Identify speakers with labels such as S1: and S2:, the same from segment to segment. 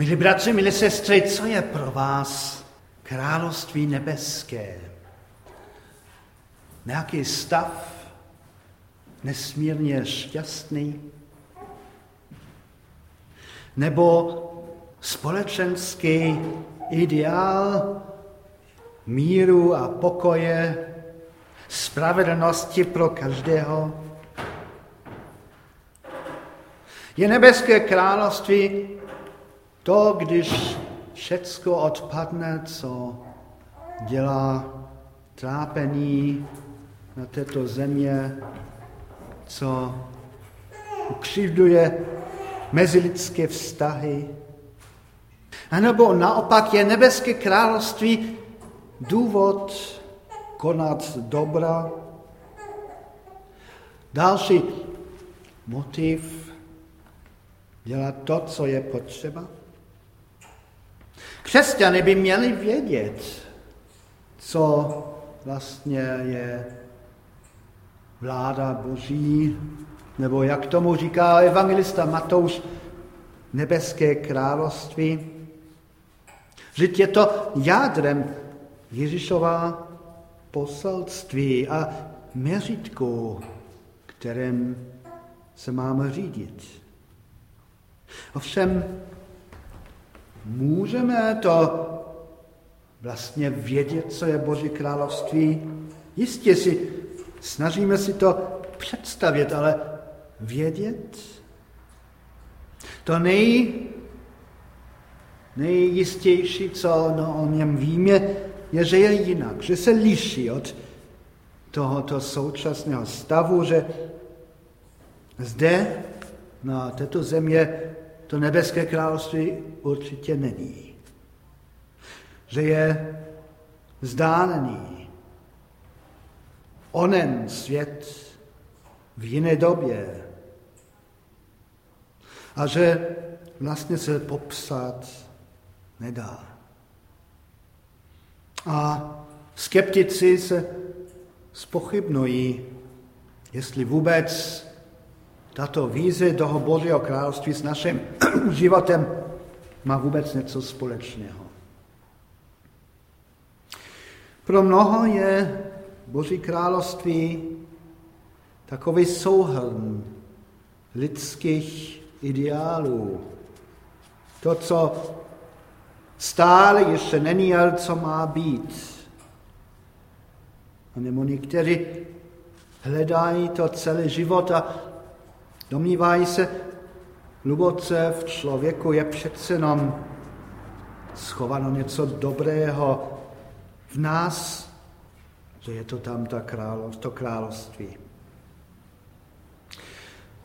S1: Milí bratři, milí sestry, co je pro vás království nebeské? Nějaký stav nesmírně šťastný? Nebo společenský ideál míru a pokoje, spravedlnosti pro každého? Je nebeské království to, když všecko odpadne, co dělá trápení na této země, co ukřivduje mezilidské vztahy. A nebo naopak je nebeské království důvod konat dobra. Další motiv dělat to, co je potřeba. Křesťany by měli vědět, co vlastně je vláda Boží, nebo jak tomu říká evangelista Matouš, nebeské království. Vždyť je to jádrem Ježíšova poselství a měřitku, kterým se máme řídit. Ovšem, můžeme to vlastně vědět, co je Boží království? Jistě si snažíme si to představit, ale vědět? To nej, nejistější, co no, o něm víme, je, že je jinak, že se liší od tohoto současného stavu, že zde na této země to nebeské království určitě není. Že je vzdálený. Onen svět v jiné době. A že vlastně se popsat nedá. A skeptici se spochybnují, jestli vůbec tato víze toho Božího království s naším životem má vůbec něco společného. Pro mnoho je Boží království takový souhrn lidských ideálů. To, co stále ještě není, ale co má být. A nebo někteří hledají to celý život a domnívají se, hluboce v člověku je přece jenom schováno něco dobrého v nás, že je to tam ta králov, to království.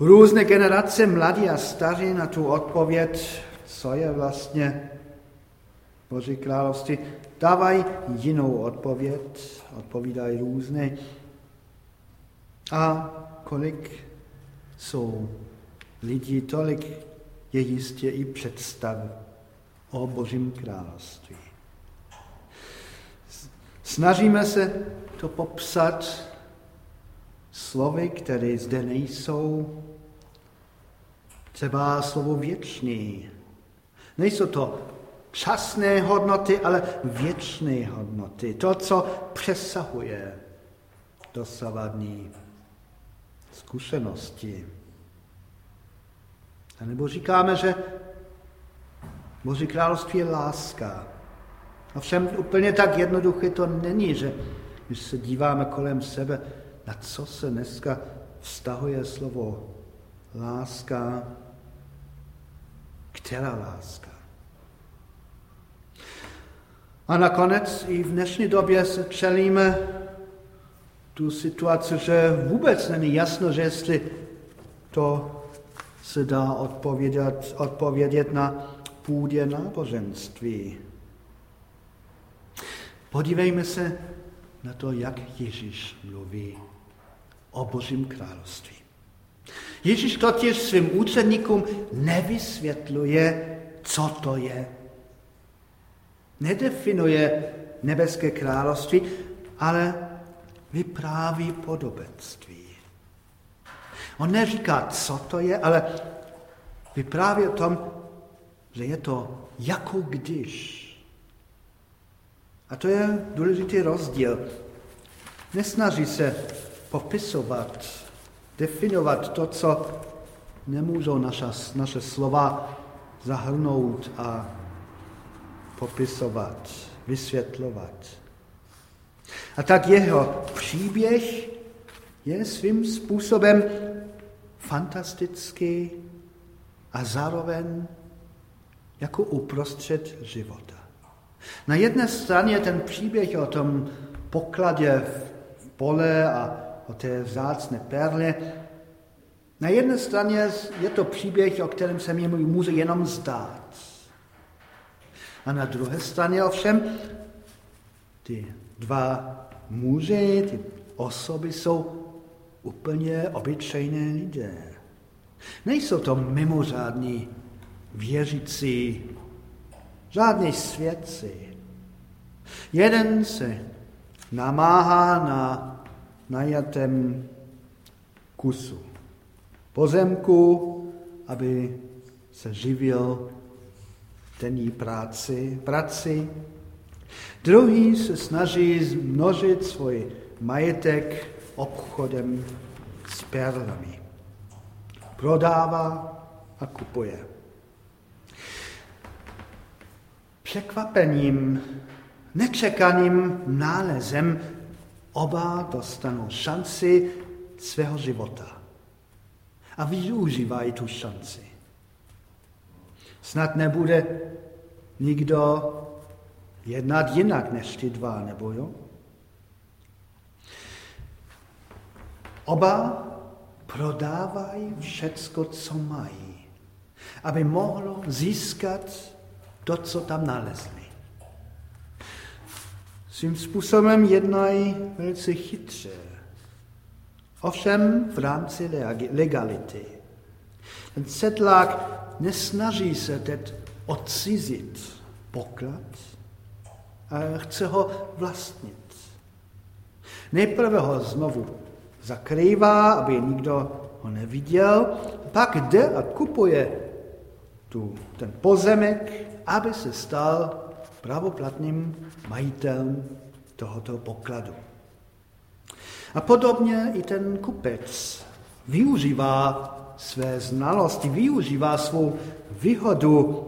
S1: Různé generace, mladí a staří, na tu odpověď, co je vlastně Boží království, dávají jinou odpověď, odpovídají různé. A kolik jsou lidí, tolik je jistě i představ o Božím království. Snažíme se to popsat slovy, které zde nejsou, třeba slovo věčný. Nejsou to časné hodnoty, ale věčné hodnoty. To, co přesahuje dosavadní zkušenosti. A nebo říkáme, že Boží království je láska. A všem úplně tak jednoduché to není, že když se díváme kolem sebe, na co se dneska vztahuje slovo láska, která láska. A nakonec i v dnešní době se čelíme tu situaci, že vůbec není jasno, že jestli to se dá odpovědět, odpovědět na půdě náboženství. Podívejme se na to, jak Ježíš mluví o Božím království. Ježíš totiž svým učeníkům nevysvětluje, co to je. Nedefinuje nebeské království, ale vypráví podobenství. On neříká, co to je, ale vypráví o tom, že je to jako když. A to je důležitý rozdíl. Nesnaží se popisovat, definovat to, co nemůžou naša, naše slova zahrnout a popisovat, vysvětlovat. A tak jeho příběh je svým způsobem fantastický a zároveň jako uprostřed života. Na jedné straně ten příběh o tom pokladě v pole a o té vzácné perle, na jedné straně je to příběh, o kterém se mi může jenom zdát. A na druhé straně ovšem ty dva muži, ty osoby jsou úplně obyčejné lidé. Nejsou to mimořádní věřící, žádní svědci. Jeden se namáhá na najatém kusu pozemku, aby se živil denní práci, praci. Druhý se snaží zmnožit svůj majetek obchodem s perlami. Prodává a kupuje. Překvapením, nečekaným nálezem oba dostanou šanci svého života a využívají tu šanci. Snad nebude nikdo jednat jinak než ty dva, nebo jo? Oba prodávají všecko, co mají, aby mohlo získat to, co tam nalezli. Svým způsobem jednají velice chytře, ovšem v rámci legality. Ten sedlák nesnaží se teď odcizit poklad, ale chce ho vlastnit. Nejprve ho znovu zakrývá, aby nikdo ho neviděl, pak jde a kupuje tu, ten pozemek, aby se stal pravoplatným majitelem tohoto pokladu. A podobně i ten kupec využívá své znalosti, využívá svou výhodu,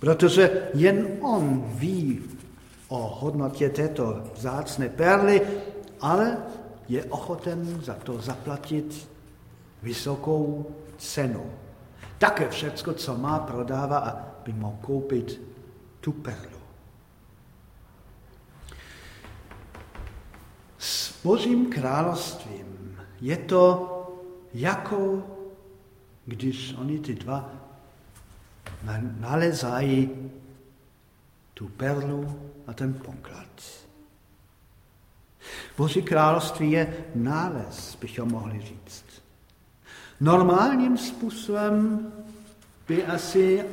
S1: protože jen on ví o hodnotě této vzácné perly, ale je ochoten za to zaplatit vysokou cenu. Také všecko, co má, prodává, aby mohl koupit tu perlu. S Božím královstvím je to jako když oni ty dva nalezají tu perlu a ten poklad. Boží království je nález, bychom mohli říct. Normálním způsobem by asi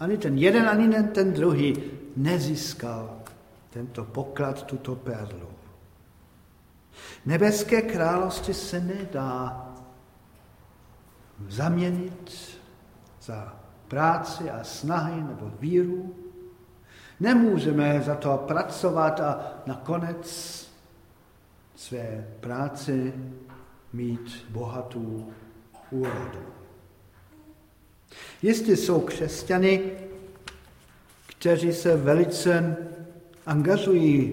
S1: ani ten jeden, ani ten druhý nezískal tento poklad, tuto perlu. Nebeské království se nedá zaměnit za práci a snahy nebo víru. Nemůžeme za to pracovat a nakonec své práci mít bohatou úrodu. Jistě jsou křesťany, kteří se velice angažují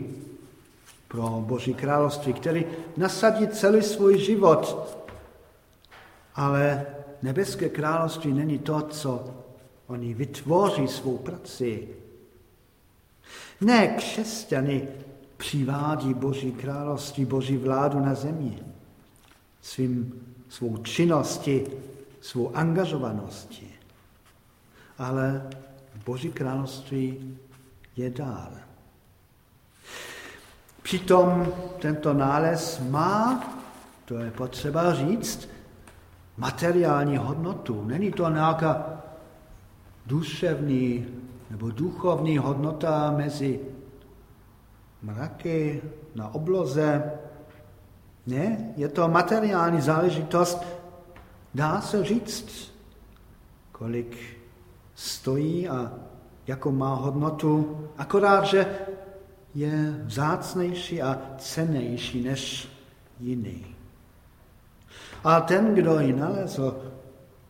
S1: pro Boží království, který nasadí celý svůj život, ale nebeské království není to, co oni vytvoří svou prací. Ne, křesťany přivádí Boží království, Boží vládu na zemi svým, svou činnosti, svou angažovaností. Ale Boží království je dár. Přitom tento nález má, to je potřeba říct, materiální hodnotu. Není to nějaká duševní nebo duchovní hodnota mezi mraky na obloze. Ne, je to materiální záležitost. Dá se říct, kolik stojí a jako má hodnotu, akorát, že je vzácnější a cenější než jiný. A ten, kdo ji nalezl,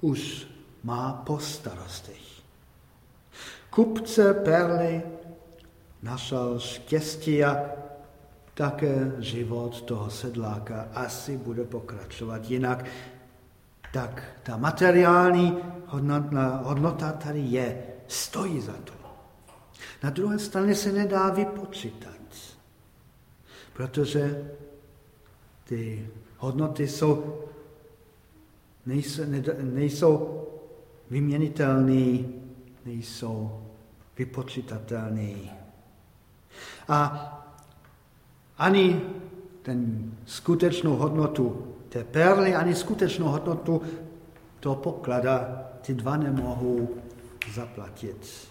S1: už má po starostech. Kupce perly našel štěstí a také život toho sedláka asi bude pokračovat jinak. Tak ta materiální hodnota, hodnota tady je, stojí za to. Na druhé straně se nedá vypočítat, protože ty hodnoty jsou, nejsou, nejsou vyměnitelné, nejsou vypočítatelné. A ani ten skutečnou hodnotu té perly, ani skutečnou hodnotu toho poklada ty dva nemohou zaplatit.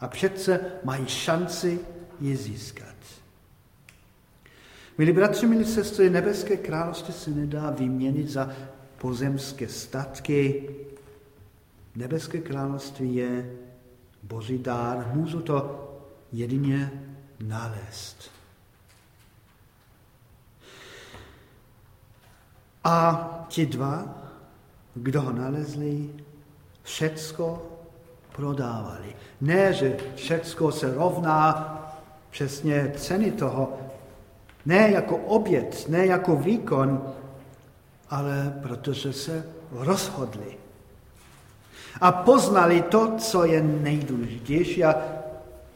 S1: A přece mají šanci ji získat. Milí bratři, milí sestry, nebeské království se nedá vyměnit za pozemské statky. Nebeské království je boží dár. Můžu to jedině nalézt. A ti dva, kdo ho nalezli, všecko prodávali. Ne, že všecko se rovná přesně ceny toho, ne jako oběd, ne jako výkon, ale protože se rozhodli. A poznali to, co je nejdůležitější a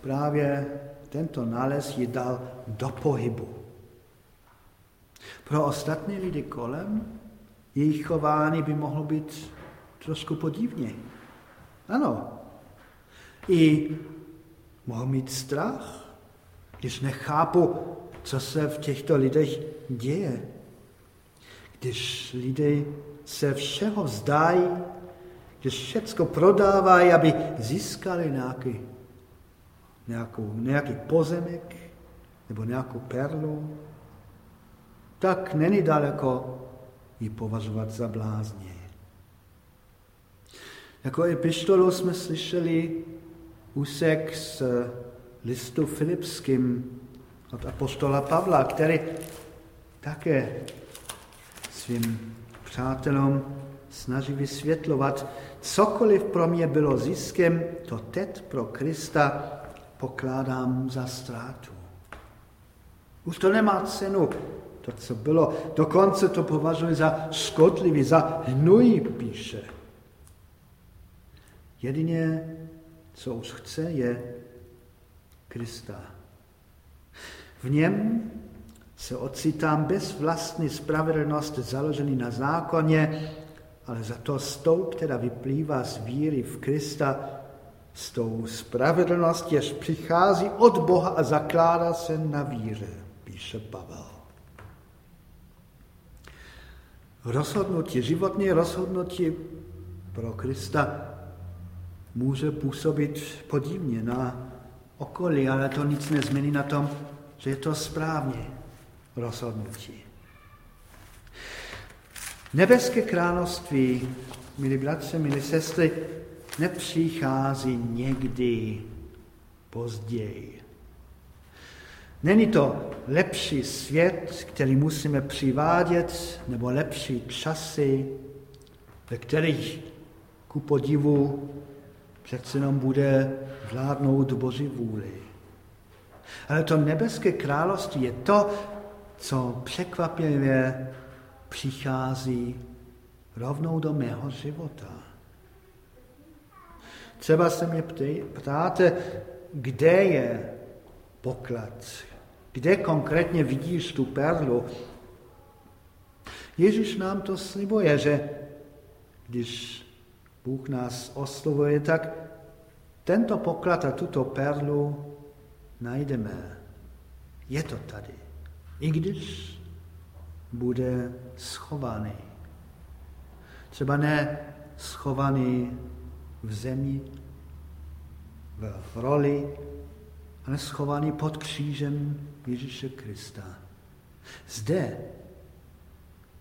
S1: právě tento nález ji dal do pohybu. Pro ostatní lidi kolem jejich chování by mohlo být trošku podivně. Ano. I mohl mít strach, když nechápu, co se v těchto lidech děje. Když lidé se všeho vzdají, když všecko prodávají, aby získali nějaký, nějakou, nějaký pozemek nebo nějakou perlu, tak není daleko ji považovat za blázně. Jako epištolu jsme slyšeli úsek z listu Filipským od apostola Pavla, který také svým přátelům snaží vysvětlovat, cokoliv pro mě bylo ziskem, to teď pro Krista pokládám za ztrátu. Už to nemá cenu, to, co bylo. Dokonce to považuji za škodlivý, za hnůj, píše. Jedině, co už chce, je Krista. V něm se ocitám bez vlastní spravedlnosti založený na zákoně, ale za to s tou, která vyplývá z víry v Krista, s tou spravedlností, jež přichází od Boha a zakládá se na víře, píše Pavel. Rozhodnutí, životní rozhodnutí pro Krista může působit podivně na okolí, ale to nic nezmění na tom, že je to správně rozhodnutí. Nebeské království, milí bratři, milí sestry, nepřichází někdy později. Není to lepší svět, který musíme přivádět, nebo lepší časy, ve kterých ku podivu přece jenom bude vládnout Boží vůli. Ale to nebeské království je to, co překvapivě přichází rovnou do mého života. Třeba se mě ptáte, kde je poklad, kde konkrétně vidíš tu perlu. Ježíš nám to slibuje, že když Bůh nás oslovuje, tak tento poklad a tuto perlu najdeme. Je to tady. I když bude schovaný. Třeba ne schovaný v zemi, v roli, ale schovaný pod křížem Ježíše Krista. Zde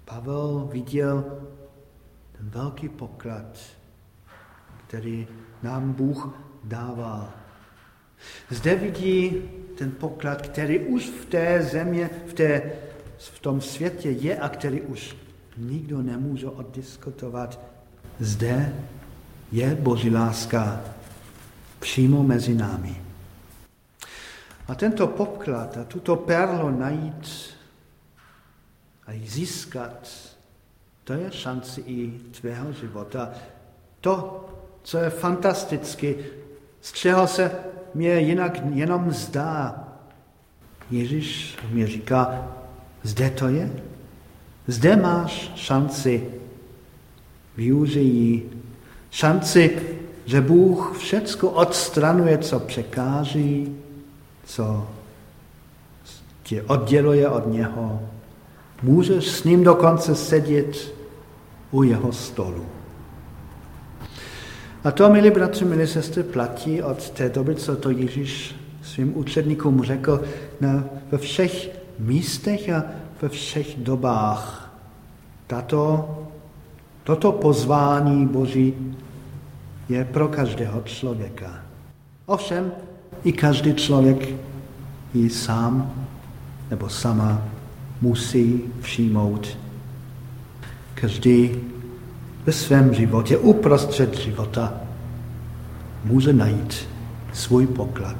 S1: Pavel viděl ten velký poklad, který nám Bůh dával. Zde vidí ten poklad, který už v té země, v, té, v tom světě je a který už nikdo nemůže oddiskutovat. Zde je Boží láska přímo mezi námi. A tento poklad a tuto perlo najít a ji získat, to je šance i tvého života. To, co je fantasticky, z čeho se mě jinak jenom zdá. Ježíš mě říká, zde to je. Zde máš šanci, využij šanci, že Bůh všecko odstranuje, co překáží, co tě odděluje od něho. Můžeš s ním dokonce sedět u jeho stolu. A to, milí bratři, milí sestry, platí od té doby, co to Ježíš svým učedníkům řekl na, ve všech místech a ve všech dobách. Tato, toto pozvání Boží je pro každého člověka. Ovšem, i každý člověk ji sám nebo sama musí přijmout. Každý ve svém životě, uprostřed života, může najít svůj poklad.